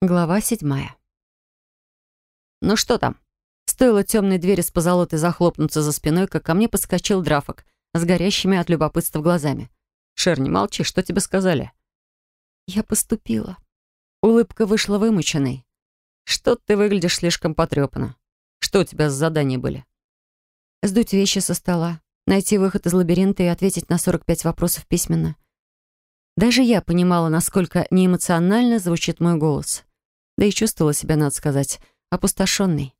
Глава седьмая. «Ну что там?» Стоило темной двери с позолотой захлопнуться за спиной, как ко мне подскочил драфок с горящими от любопытства глазами. «Шер, не молчи, что тебе сказали?» «Я поступила». Улыбка вышла вымученной. «Что ты выглядишь слишком потрепанно. Что у тебя за задания были?» «Сдуть вещи со стола, найти выход из лабиринта и ответить на 45 вопросов письменно». Даже я понимала, насколько неэмоционально звучит мой голос. Да и чувствовала себя, надо сказать, опустошенной.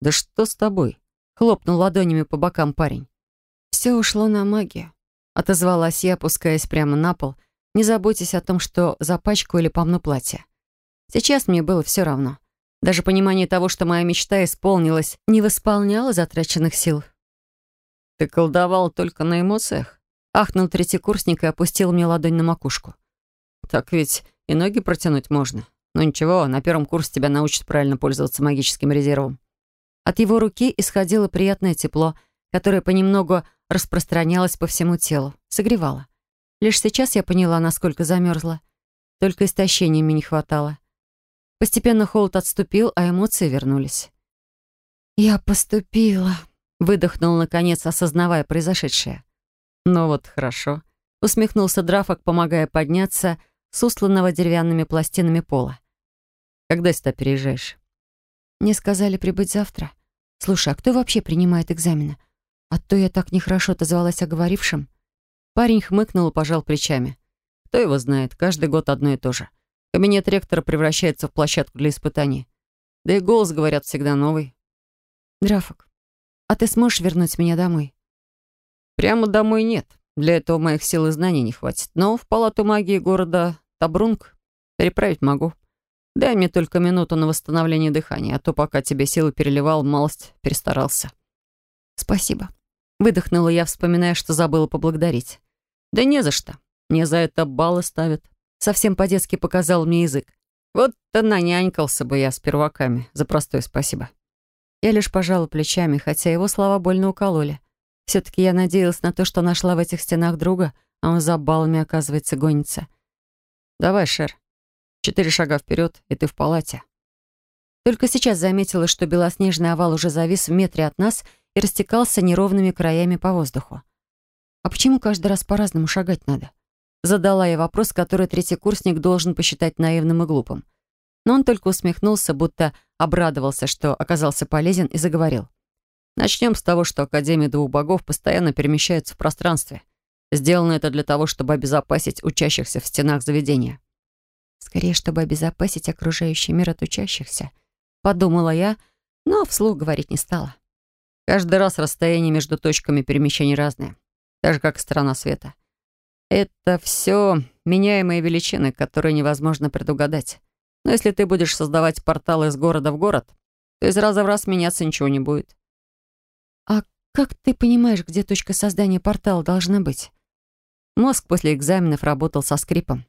«Да что с тобой?» — хлопнул ладонями по бокам парень. «Все ушло на магию», — отозвалась я, опускаясь прямо на пол. «Не заботьтесь о том, что запачкаю или помну платье. Сейчас мне было все равно. Даже понимание того, что моя мечта исполнилась, не восполняло затраченных сил». «Ты колдовал только на эмоциях?» Ахнул третий курсник и опустил мне ладонь на макушку. «Так ведь и ноги протянуть можно. «Ну ничего, на первом курсе тебя научат правильно пользоваться магическим резервом». От его руки исходило приятное тепло, которое понемногу распространялось по всему телу, согревало. Лишь сейчас я поняла, насколько замерзла. Только истощения мне не хватало. Постепенно холод отступил, а эмоции вернулись. «Я поступила», — выдохнул, наконец, осознавая произошедшее. «Ну вот, хорошо», — усмехнулся Драфок, помогая подняться с усланного деревянными пластинами пола. Когда сюда переезжаешь?» «Мне сказали прибыть завтра. Слушай, а кто вообще принимает экзамены? А то я так нехорошо отозвалась о говорившем». Парень хмыкнул и пожал плечами. «Кто его знает, каждый год одно и то же. Кабинет ректора превращается в площадку для испытаний. Да и голос, говорят, всегда новый». «Драфок, а ты сможешь вернуть меня домой?» «Прямо домой нет. Для этого моих сил и знаний не хватит. Но в палату магии города Табрунг переправить могу». Дай мне только минуту на восстановление дыхания, а то пока тебе силы переливал, малость перестарался». «Спасибо», — выдохнула я, вспоминая, что забыла поблагодарить. «Да не за что. Мне за это баллы ставят». Совсем по-детски показал мне язык. Вот-то нанянькался бы я с перваками. За простое спасибо. Я лишь пожала плечами, хотя его слова больно укололи. Все-таки я надеялась на то, что нашла в этих стенах друга, а он за баллами, оказывается, гонится. «Давай, Шер, Четыре шага вперед, и ты в палате. Только сейчас заметила, что белоснежный овал уже завис в метре от нас и растекался неровными краями по воздуху. «А почему каждый раз по-разному шагать надо?» Задала я вопрос, который третий курсник должен посчитать наивным и глупым. Но он только усмехнулся, будто обрадовался, что оказался полезен, и заговорил. Начнем с того, что Академия двух богов постоянно перемещается в пространстве. Сделано это для того, чтобы обезопасить учащихся в стенах заведения. Скорее, чтобы обезопасить окружающий мир от учащихся. Подумала я, но вслух говорить не стала. Каждый раз расстояние между точками перемещений разное, так же, как сторона света. Это все меняемые величины, которые невозможно предугадать. Но если ты будешь создавать портал из города в город, то из раза в раз меняться ничего не будет. А как ты понимаешь, где точка создания портала должна быть? Мозг после экзаменов работал со скрипом.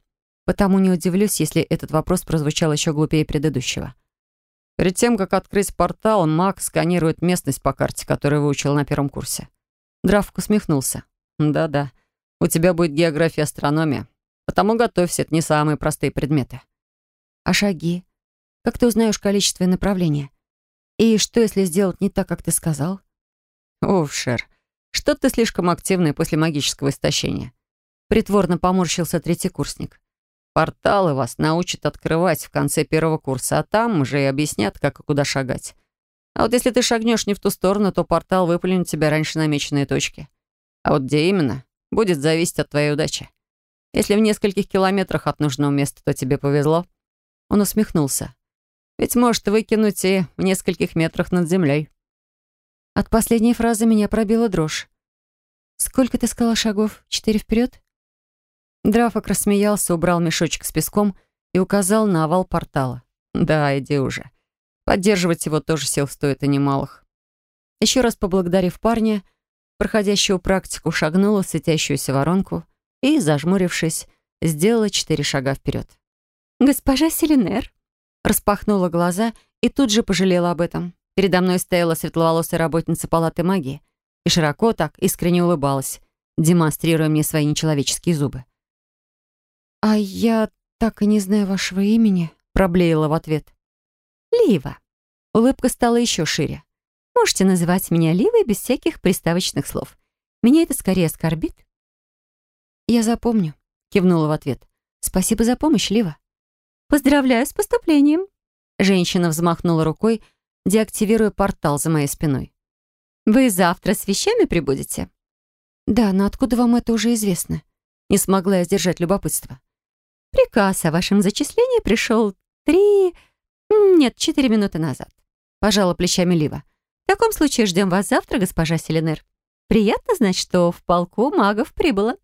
Потому не удивлюсь, если этот вопрос прозвучал еще глупее предыдущего. Перед тем, как открыть портал, маг сканирует местность по карте, которую выучил на первом курсе. Дравк усмехнулся. «Да-да, у тебя будет география и астрономия. Потому готовься, это не самые простые предметы». «А шаги? Как ты узнаешь количество и направление? И что, если сделать не так, как ты сказал?» «Уф, Шер, что ты слишком активный после магического истощения?» Притворно поморщился третий курсник. Порталы вас научат открывать в конце первого курса, а там уже и объяснят, как и куда шагать. А вот если ты шагнешь не в ту сторону, то портал выплюнет тебя раньше намеченной точки. А вот где именно, будет зависеть от твоей удачи. Если в нескольких километрах от нужного места, то тебе повезло. Он усмехнулся. Ведь может выкинуть и в нескольких метрах над землей. От последней фразы меня пробила дрожь. «Сколько ты сказала шагов? Четыре вперед?» Драфок рассмеялся, убрал мешочек с песком и указал на овал портала. «Да, иди уже. Поддерживать его тоже сил стоит и немалых». Еще раз поблагодарив парня, проходящего практику, шагнула в светящуюся воронку и, зажмурившись, сделала четыре шага вперед. «Госпожа Селинер», распахнула глаза и тут же пожалела об этом. Передо мной стояла светловолосая работница палаты магии и широко так искренне улыбалась, демонстрируя мне свои нечеловеческие зубы. «А я так и не знаю вашего имени», Проблеяла в ответ. «Лива». Улыбка стала еще шире. «Можете называть меня Ливой без всяких приставочных слов. Меня это скорее оскорбит». «Я запомню», — кивнула в ответ. «Спасибо за помощь, Лива». «Поздравляю с поступлением». Женщина взмахнула рукой, деактивируя портал за моей спиной. «Вы завтра с вещами прибудете?» «Да, но откуда вам это уже известно?» Не смогла я сдержать любопытство. «Приказ о вашем зачислении пришел три... Нет, четыре минуты назад», — пожала плечами Лива. «В таком случае ждем вас завтра, госпожа Селенер. Приятно знать, что в полку магов прибыло».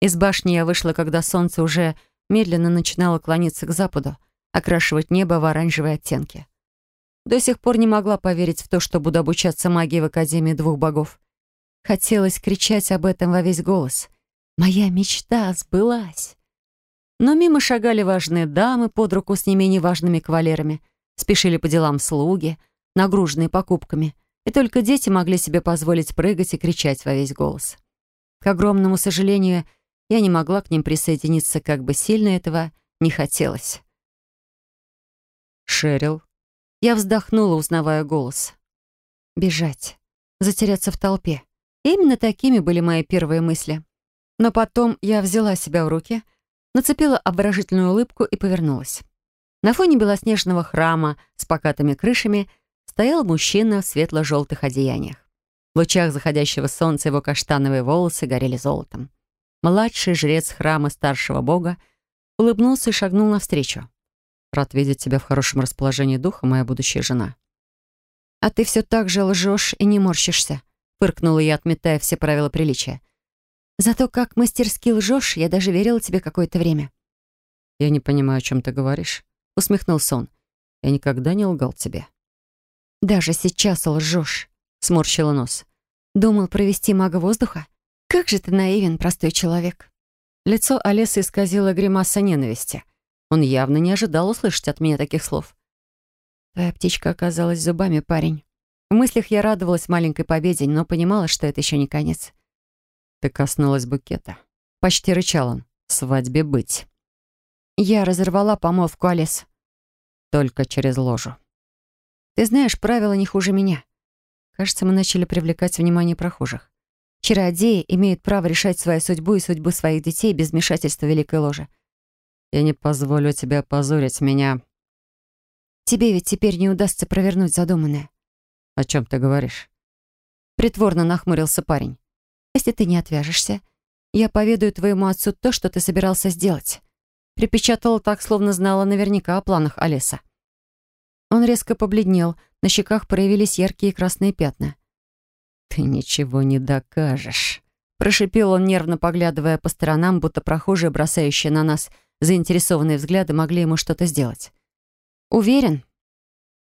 Из башни я вышла, когда солнце уже медленно начинало клониться к западу, окрашивать небо в оранжевые оттенки. До сих пор не могла поверить в то, что буду обучаться магии в Академии двух богов. Хотелось кричать об этом во весь голос. Моя мечта сбылась. Но мимо шагали важные дамы под руку с не менее важными кавалерами, спешили по делам слуги, нагруженные покупками, и только дети могли себе позволить прыгать и кричать во весь голос. К огромному сожалению, я не могла к ним присоединиться, как бы сильно этого не хотелось. «Шерил?» Я вздохнула, узнавая голос. «Бежать. Затеряться в толпе. Именно такими были мои первые мысли. Но потом я взяла себя в руки, нацепила обворожительную улыбку и повернулась. На фоне белоснежного храма с покатыми крышами стоял мужчина в светло-желтых одеяниях. В лучах заходящего солнца его каштановые волосы горели золотом. Младший жрец храма старшего бога улыбнулся и шагнул навстречу. «Рад видеть тебя в хорошем расположении духа, моя будущая жена». «А ты все так же лжешь и не морщишься», Фыркнула я, отметая все правила приличия. «Зато как мастерски лжешь, я даже верила тебе какое-то время». «Я не понимаю, о чем ты говоришь», — усмехнулся он. «Я никогда не лгал тебе». «Даже сейчас лжешь», — сморщила нос. «Думал провести мага воздуха? Как же ты наивен, простой человек». Лицо Олеса исказило гримаса ненависти. Он явно не ожидал услышать от меня таких слов. «Твоя птичка оказалась зубами, парень». В мыслях я радовалась маленькой победе, но понимала, что это еще не конец. Ты коснулась букета. Почти рычал он. Свадьбе быть. Я разорвала помолвку, Алис. Только через ложу. Ты знаешь, правила не хуже меня. Кажется, мы начали привлекать внимание прохожих. Чародеи имеют право решать свою судьбу и судьбу своих детей без вмешательства Великой Ложи. Я не позволю тебе опозорить меня. Тебе ведь теперь не удастся провернуть задуманное. «О чем ты говоришь?» Притворно нахмурился парень. «Если ты не отвяжешься, я поведаю твоему отцу то, что ты собирался сделать». Припечатала так, словно знала наверняка о планах Олеса. Он резко побледнел, на щеках проявились яркие красные пятна. «Ты ничего не докажешь», — прошипел он, нервно поглядывая по сторонам, будто прохожие, бросающие на нас заинтересованные взгляды, могли ему что-то сделать. «Уверен?»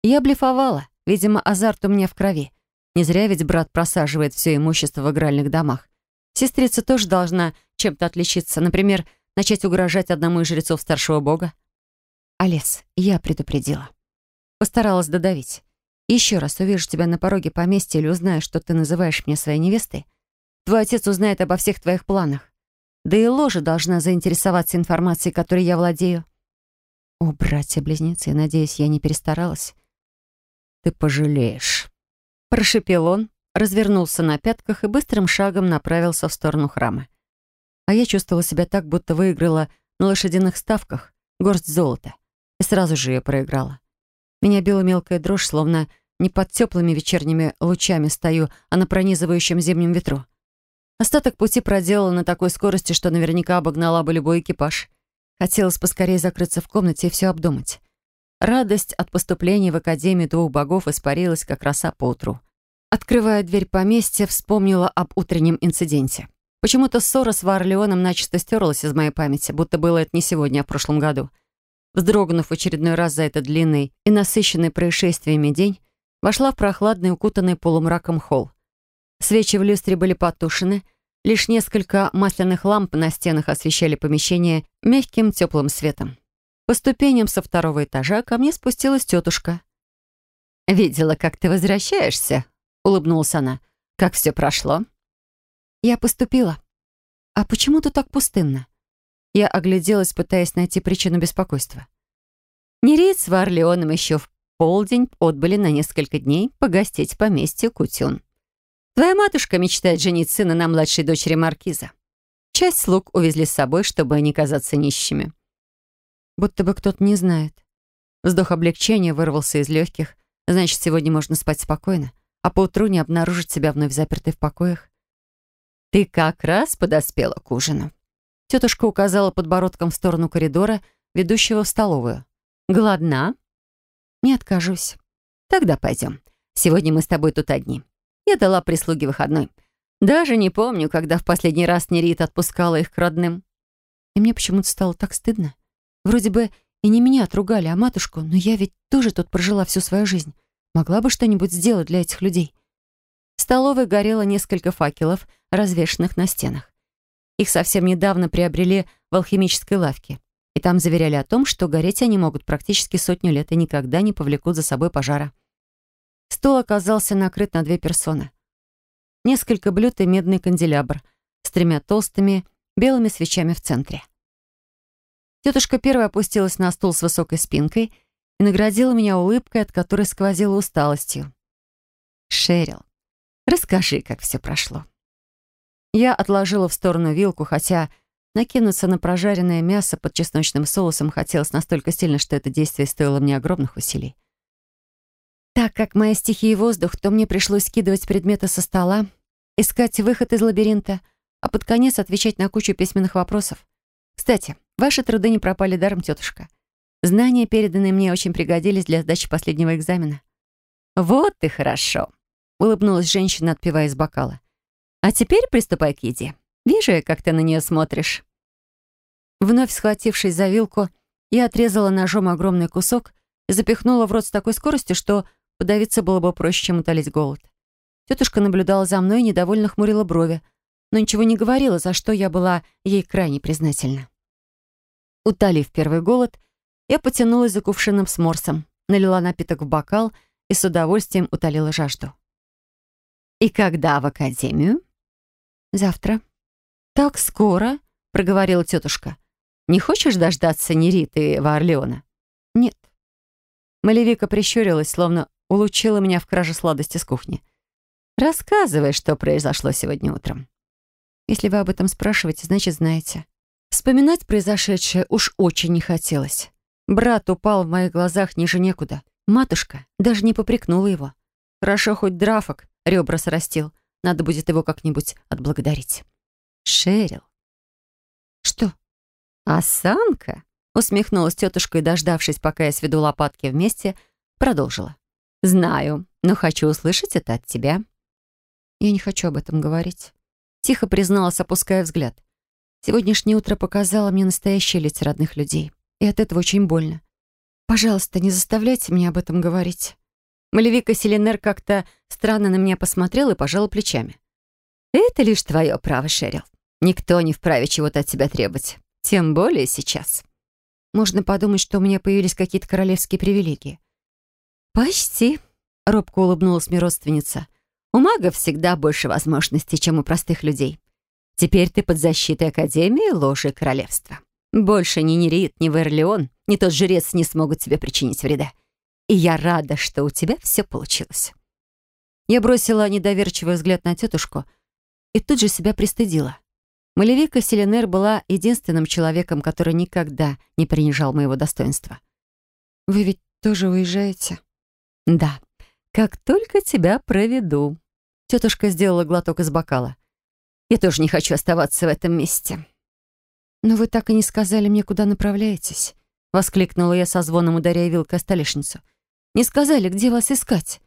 Я блефовала. Видимо, азарт у меня в крови. Не зря ведь брат просаживает все имущество в игральных домах. Сестрица тоже должна чем-то отличиться. Например, начать угрожать одному из жрецов старшего бога. Олес, я предупредила. Постаралась додавить. Еще раз увижу тебя на пороге поместья или узнаю, что ты называешь меня своей невестой, твой отец узнает обо всех твоих планах. Да и ложа должна заинтересоваться информацией, которой я владею. О, братья-близнецы, надеюсь, я не перестаралась ты пожалеешь». Прошипел он, развернулся на пятках и быстрым шагом направился в сторону храма. А я чувствовала себя так, будто выиграла на лошадиных ставках горсть золота. И сразу же ее проиграла. Меня била мелкая дрожь, словно не под теплыми вечерними лучами стою, а на пронизывающем зимнем ветру. Остаток пути проделала на такой скорости, что наверняка обогнала бы любой экипаж. Хотелось поскорее закрыться в комнате и все обдумать. Радость от поступления в Академию двух богов испарилась, как роса по утру. Открывая дверь поместья, вспомнила об утреннем инциденте. Почему-то ссора с Варлеоном начисто стерлась из моей памяти, будто было это не сегодня, а в прошлом году. Вздрогнув в очередной раз за этот длинный и насыщенный происшествиями день, вошла в прохладный, укутанный полумраком холл. Свечи в люстре были потушены, лишь несколько масляных ламп на стенах освещали помещение мягким теплым светом. По ступеням со второго этажа ко мне спустилась тетушка. «Видела, как ты возвращаешься?» — улыбнулась она. «Как все прошло?» «Я поступила. А почему тут так пустынно?» Я огляделась, пытаясь найти причину беспокойства. Нерит с Варлеоном еще в полдень отбыли на несколько дней погостить в поместье Кутюн. Твоя матушка мечтает женить сына на младшей дочери Маркиза. Часть слуг увезли с собой, чтобы не казаться нищими. Будто бы кто-то не знает. Вздох облегчения вырвался из легких. Значит, сегодня можно спать спокойно, а поутру не обнаружить себя вновь запертой в покоях. «Ты как раз подоспела к ужину». Тетушка указала подбородком в сторону коридора, ведущего в столовую. «Голодна?» «Не откажусь». «Тогда пойдем. Сегодня мы с тобой тут одни. Я дала прислуге выходной. Даже не помню, когда в последний раз Нерит отпускала их к родным. И мне почему-то стало так стыдно. Вроде бы и не меня отругали, а матушку, но я ведь тоже тут прожила всю свою жизнь. Могла бы что-нибудь сделать для этих людей. В столовой горело несколько факелов, развешанных на стенах. Их совсем недавно приобрели в алхимической лавке. И там заверяли о том, что гореть они могут практически сотню лет и никогда не повлекут за собой пожара. Стол оказался накрыт на две персоны несколько блюд и медный канделябр с тремя толстыми белыми свечами в центре. Тетушка первая опустилась на стул с высокой спинкой и наградила меня улыбкой, от которой сквозила усталостью. «Шерил, расскажи, как все прошло». Я отложила в сторону вилку, хотя накинуться на прожаренное мясо под чесночным соусом хотелось настолько сильно, что это действие стоило мне огромных усилий. Так как моя стихия воздух, то мне пришлось скидывать предметы со стола, искать выход из лабиринта, а под конец отвечать на кучу письменных вопросов. Кстати, ваши труды не пропали даром, тетушка. Знания, переданные мне, очень пригодились для сдачи последнего экзамена. «Вот и хорошо», — улыбнулась женщина, отпивая из бокала. «А теперь приступай к еде. Вижу как ты на нее смотришь». Вновь схватившись за вилку, я отрезала ножом огромный кусок и запихнула в рот с такой скоростью, что подавиться было бы проще, чем утолить голод. Тетушка наблюдала за мной и недовольно хмурила брови, но ничего не говорила, за что я была ей крайне признательна. Утолив первый голод, я потянулась за кувшином с морсом, налила напиток в бокал и с удовольствием утолила жажду. «И когда в академию?» «Завтра». «Так скоро?» — проговорила тетушка. «Не хочешь дождаться Нериты Варлеона?» «Нет». Малевика прищурилась, словно улучила меня в краже сладости с кухни. Рассказывай, что произошло сегодня утром. Если вы об этом спрашиваете, значит, знаете. Вспоминать произошедшее уж очень не хотелось. Брат упал в моих глазах ниже некуда. Матушка даже не попрекнула его. Хорошо, хоть драфок ребра срастил. Надо будет его как-нибудь отблагодарить. Шерил. Что? Осанка? Усмехнулась тетушка и, дождавшись, пока я сведу лопатки вместе, продолжила. Знаю, но хочу услышать это от тебя. Я не хочу об этом говорить. Тихо призналась, опуская взгляд. Сегодняшнее утро показало мне настоящие лица родных людей. И от этого очень больно. Пожалуйста, не заставляйте меня об этом говорить. Малевика Селенер как-то странно на меня посмотрел и пожал плечами. «Это лишь твое право, Шерил. Никто не вправе чего-то от тебя требовать. Тем более сейчас». Можно подумать, что у меня появились какие-то королевские привилегии. «Почти», — робко улыбнулась мне родственница. У магов всегда больше возможностей, чем у простых людей. Теперь ты под защитой Академии ложи королевства. Больше ни Нерит, ни Верлеон, ни тот жрец не смогут тебе причинить вреда. И я рада, что у тебя все получилось». Я бросила недоверчивый взгляд на тетушку и тут же себя пристыдила. Малевика Селенер была единственным человеком, который никогда не принижал моего достоинства. «Вы ведь тоже уезжаете?» «Да», как только тебя проведу». Тетушка сделала глоток из бокала. «Я тоже не хочу оставаться в этом месте». «Но вы так и не сказали мне, куда направляетесь», — воскликнула я со звоном, ударяя вилкой о столешницу. «Не сказали, где вас искать».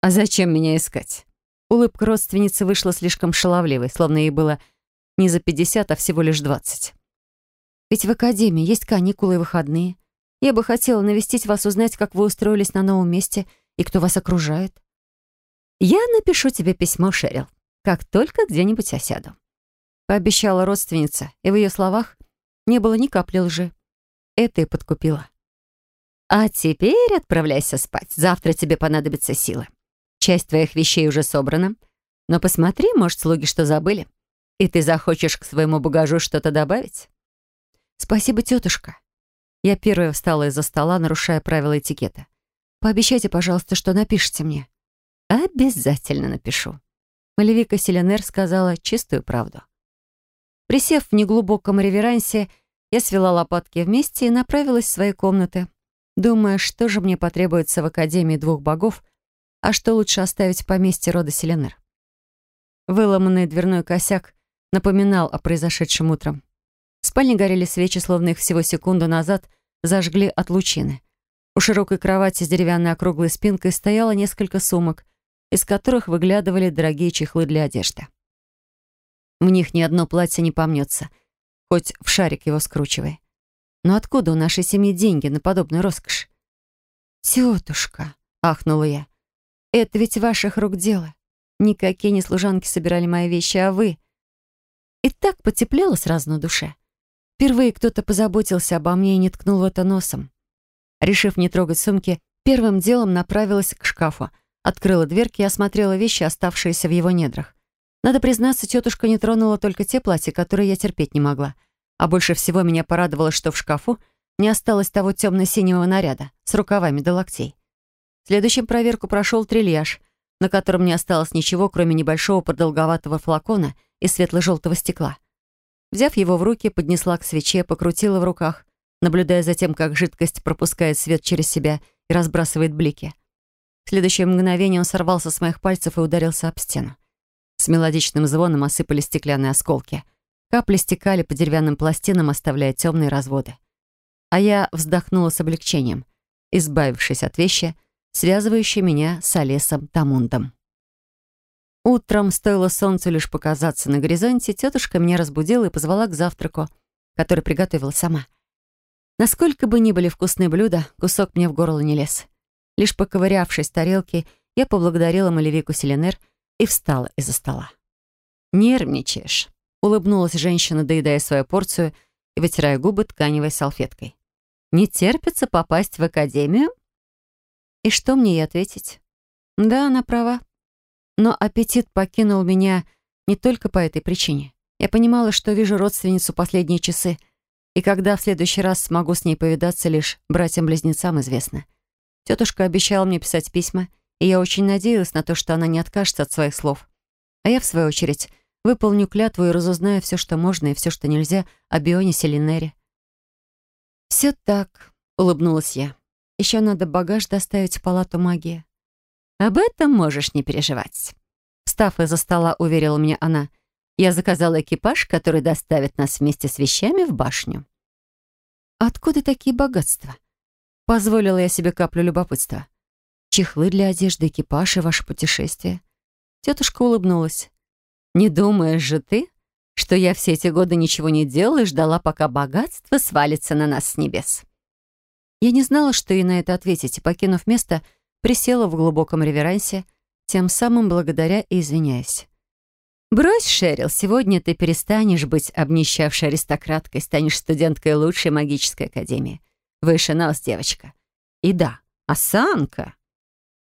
«А зачем меня искать?» Улыбка родственницы вышла слишком шаловливой, словно ей было не за пятьдесят, а всего лишь двадцать. «Ведь в академии есть каникулы и выходные. Я бы хотела навестить вас, узнать, как вы устроились на новом месте — и кто вас окружает? Я напишу тебе письмо, Шерил, как только где-нибудь осяду. Пообещала родственница, и в ее словах не было ни капли лжи. Это и подкупило. А теперь отправляйся спать. Завтра тебе понадобится сила. Часть твоих вещей уже собрана. Но посмотри, может, слуги что забыли. И ты захочешь к своему багажу что-то добавить? Спасибо, тетушка. Я первая встала из-за стола, нарушая правила этикета. «Пообещайте, пожалуйста, что напишите мне». «Обязательно напишу». Малевика Селенер сказала чистую правду. Присев в неглубоком реверансе, я свела лопатки вместе и направилась в свои комнаты, думая, что же мне потребуется в Академии двух богов, а что лучше оставить в поместье рода Селенер. Выломанный дверной косяк напоминал о произошедшем утром. В спальне горели свечи, словно их всего секунду назад зажгли от лучины. У широкой кровати с деревянной округлой спинкой стояло несколько сумок, из которых выглядывали дорогие чехлы для одежды. В них ни одно платье не помнется, хоть в шарик его скручивай. Но откуда у нашей семьи деньги на подобную роскошь? «Тетушка», — ахнула я, — «это ведь ваших рук дело. Никакие не служанки собирали мои вещи, а вы...» И так потеплело сразу на душе. Впервые кто-то позаботился обо мне и не ткнул в это носом. Решив не трогать сумки, первым делом направилась к шкафу, открыла дверки и осмотрела вещи, оставшиеся в его недрах. Надо признаться, тетушка не тронула только те платья, которые я терпеть не могла. А больше всего меня порадовало, что в шкафу не осталось того темно-синего наряда с рукавами до локтей. Следующим проверку прошел трильяж, на котором не осталось ничего, кроме небольшого продолговатого флакона из светло-желтого стекла. Взяв его в руки, поднесла к свече, покрутила в руках, наблюдая за тем, как жидкость пропускает свет через себя и разбрасывает блики. В следующее мгновение он сорвался с моих пальцев и ударился об стену. С мелодичным звоном осыпались стеклянные осколки. Капли стекали по деревянным пластинам, оставляя темные разводы. А я вздохнула с облегчением, избавившись от вещи, связывающей меня с Олесом Тамундом. Утром, стоило солнцу лишь показаться на горизонте, тетушка меня разбудила и позвала к завтраку, который приготовила сама. Насколько бы ни были вкусные блюда, кусок мне в горло не лез. Лишь поковырявшись в тарелке, я поблагодарила Малевику Селенер и встала из-за стола. «Нервничаешь», Улыбнулась женщина, доедая свою порцию и вытирая губы тканевой салфеткой. «Не терпится попасть в академию?» И что мне ей ответить? Да, она права. Но аппетит покинул меня не только по этой причине. Я понимала, что вижу родственницу последние часы, и когда в следующий раз смогу с ней повидаться, лишь братьям-близнецам известно. Тетушка обещала мне писать письма, и я очень надеялась на то, что она не откажется от своих слов. А я, в свою очередь, Выполню клятву и разузнаю все, что можно и все, что нельзя о Бионе Селинере. «Все так», — улыбнулась я. «Еще надо багаж доставить в палату магии». «Об этом можешь не переживать». Встав из-за стола, уверила меня она. «Я заказала экипаж, который доставит нас вместе с вещами в башню». «Откуда такие богатства?» Позволила я себе каплю любопытства. «Чехлы для одежды, экипаж и ваше путешествие». Тетушка улыбнулась. Не думаешь же ты, что я все эти годы ничего не делала и ждала, пока богатство свалится на нас с небес?» Я не знала, что и на это ответить, и, покинув место, присела в глубоком реверансе, тем самым благодаря и извиняясь. «Брось, Шерил, сегодня ты перестанешь быть обнищавшей аристократкой, станешь студенткой лучшей магической академии. Выше нас, девочка. И да, осанка!»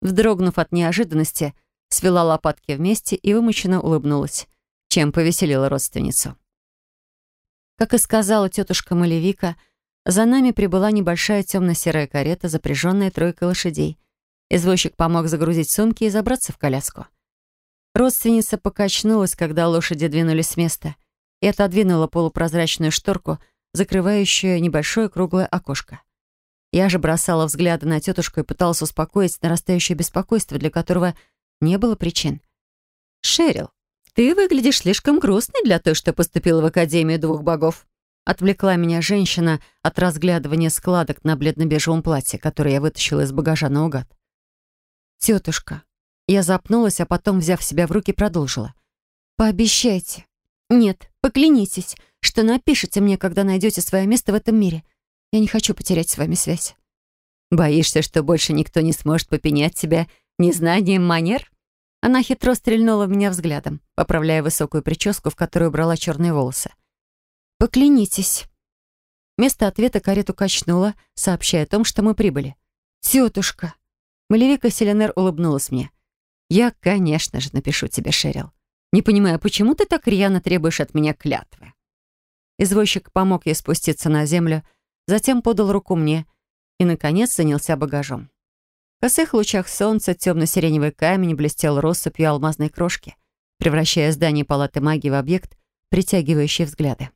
Вздрогнув от неожиданности, свела лопатки вместе и вымученно улыбнулась, чем повеселила родственницу. Как и сказала тетушка Малевика, за нами прибыла небольшая темно-серая карета, запряженная тройкой лошадей. Извозчик помог загрузить сумки и забраться в коляску. Родственница покачнулась, когда лошади двинулись с места, и отодвинула полупрозрачную шторку, закрывающую небольшое круглое окошко. Я же бросала взгляды на тетушку и пыталась успокоить нарастающее беспокойство, для которого не было причин. «Шерил, ты выглядишь слишком грустной для той, что поступила в Академию двух богов». Отвлекла меня женщина от разглядывания складок на бледно-бежевом платье, которое я вытащила из багажа наугад. «Тетушка». Я запнулась, а потом, взяв себя в руки, продолжила. «Пообещайте. Нет, поклянитесь, что напишите мне, когда найдете свое место в этом мире. Я не хочу потерять с вами связь». «Боишься, что больше никто не сможет попенять тебя незнанием манер?» Она хитро стрельнула в меня взглядом, поправляя высокую прическу, в которую брала черные волосы. «Поклянитесь». Вместо ответа карету качнула, сообщая о том, что мы прибыли. «Тетушка!» Малевика Селенер улыбнулась мне. «Я, конечно же, напишу тебе, Шерил. Не понимаю, почему ты так рьяно требуешь от меня клятвы?» Извозчик помог ей спуститься на землю, затем подал руку мне и, наконец, занялся багажом. В косых лучах солнца темно-сиреневый камень блестел россыпью алмазной крошки, превращая здание палаты магии в объект, притягивающий взгляды.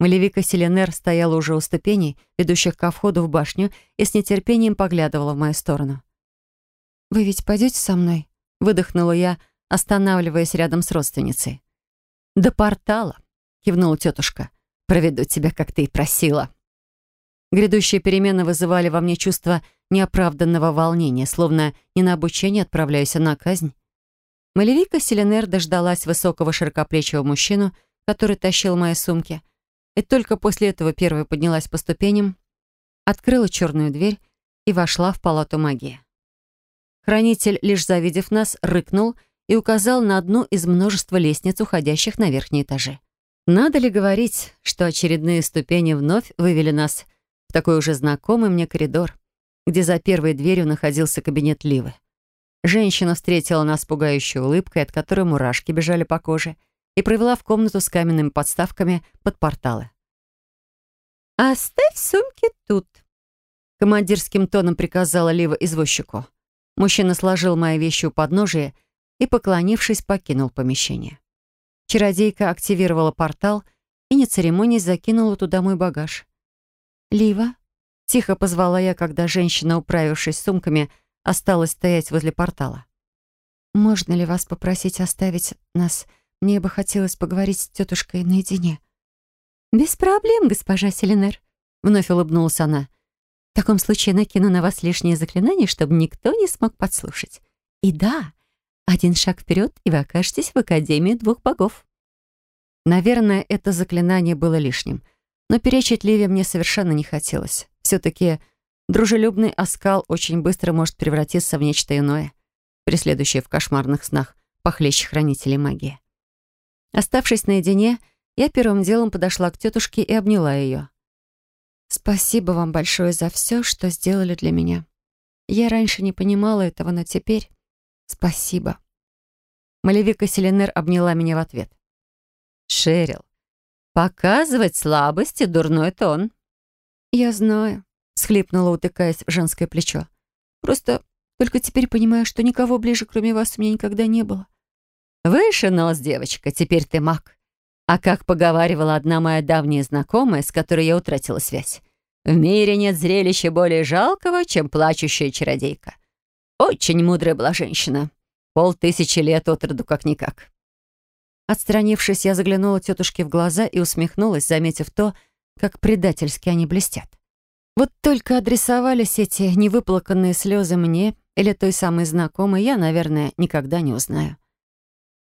Малевика Селенер стояла уже у ступеней, ведущих ко входу в башню, и с нетерпением поглядывала в мою сторону. «Вы ведь пойдете со мной?» — выдохнула я, останавливаясь рядом с родственницей. «До портала», — кивнула тетушка. «Проведу тебя, как ты и просила». Грядущие перемены вызывали во мне чувство неоправданного волнения, словно не на обучение отправляюсь, а на казнь. Малевика Селенер дождалась высокого широкоплечего мужчину, который тащил мои сумки, и только после этого первая поднялась по ступеням, открыла черную дверь и вошла в палату магии. Хранитель, лишь завидев нас, рыкнул и указал на одну из множества лестниц, уходящих на верхние этажи. Надо ли говорить, что очередные ступени вновь вывели нас в такой уже знакомый мне коридор, где за первой дверью находился кабинет Ливы. Женщина встретила нас пугающей улыбкой, от которой мурашки бежали по коже, и провела в комнату с каменными подставками под порталы. «Оставь сумки тут», — командирским тоном приказала Лива извозчику. Мужчина сложил мои вещи у подножия и, поклонившись, покинул помещение. Чародейка активировала портал и, не церемонясь, закинула туда мой багаж. «Лива?» — тихо позвала я, когда женщина, управившись сумками, осталась стоять возле портала. «Можно ли вас попросить оставить нас? Мне бы хотелось поговорить с тетушкой наедине». «Без проблем, госпожа Селенер», — вновь улыбнулась она. В таком случае накину на вас лишнее заклинание, чтобы никто не смог подслушать. И да, один шаг вперед, и вы окажетесь в Академии двух богов. Наверное, это заклинание было лишним. Но перечить Ливе мне совершенно не хотелось. Все-таки дружелюбный оскал очень быстро может превратиться в нечто иное, преследующее в кошмарных снах похлеще хранителей магии. Оставшись наедине, я первым делом подошла к тетушке и обняла ее. Спасибо вам большое за все, что сделали для меня. Я раньше не понимала этого, но теперь спасибо. Малевика Селенер обняла меня в ответ. Шерил, показывать слабость и дурной тон. Я знаю, схлипнула, утыкаясь в женское плечо. Просто только теперь понимаю, что никого ближе, кроме вас, у меня никогда не было. Выше нос, девочка, теперь ты маг. А как поговаривала одна моя давняя знакомая, с которой я утратила связь, в мире нет зрелища более жалкого, чем плачущая чародейка. Очень мудрая была женщина. Полтысячи лет от роду как-никак. Отстранившись, я заглянула тетушке в глаза и усмехнулась, заметив то, как предательски они блестят. Вот только адресовались эти невыплаканные слезы мне или той самой знакомой, я, наверное, никогда не узнаю.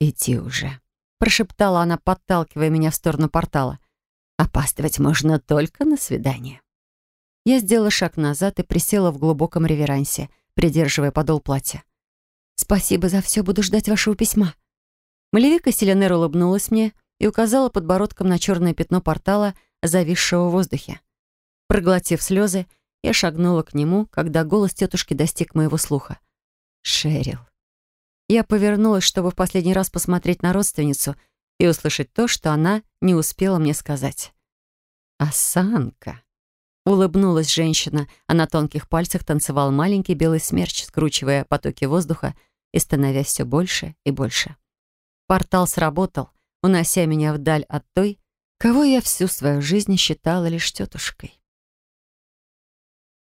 «Иди уже», прошептала она, подталкивая меня в сторону портала. «Опаздывать можно только на свидание». Я сделала шаг назад и присела в глубоком реверансе, придерживая подол платья. «Спасибо за все, буду ждать вашего письма». Малевика Селенер улыбнулась мне и указала подбородком на черное пятно портала, зависшего в воздухе. Проглотив слезы, я шагнула к нему, когда голос тетушки достиг моего слуха. «Шерил». Я повернулась, чтобы в последний раз посмотреть на родственницу и услышать то, что она не успела мне сказать. «Осанка!» Улыбнулась женщина, а на тонких пальцах танцевал маленький белый смерч, скручивая потоки воздуха и становясь все больше и больше. Портал сработал, унося меня вдаль от той, кого я всю свою жизнь считала лишь тетушкой.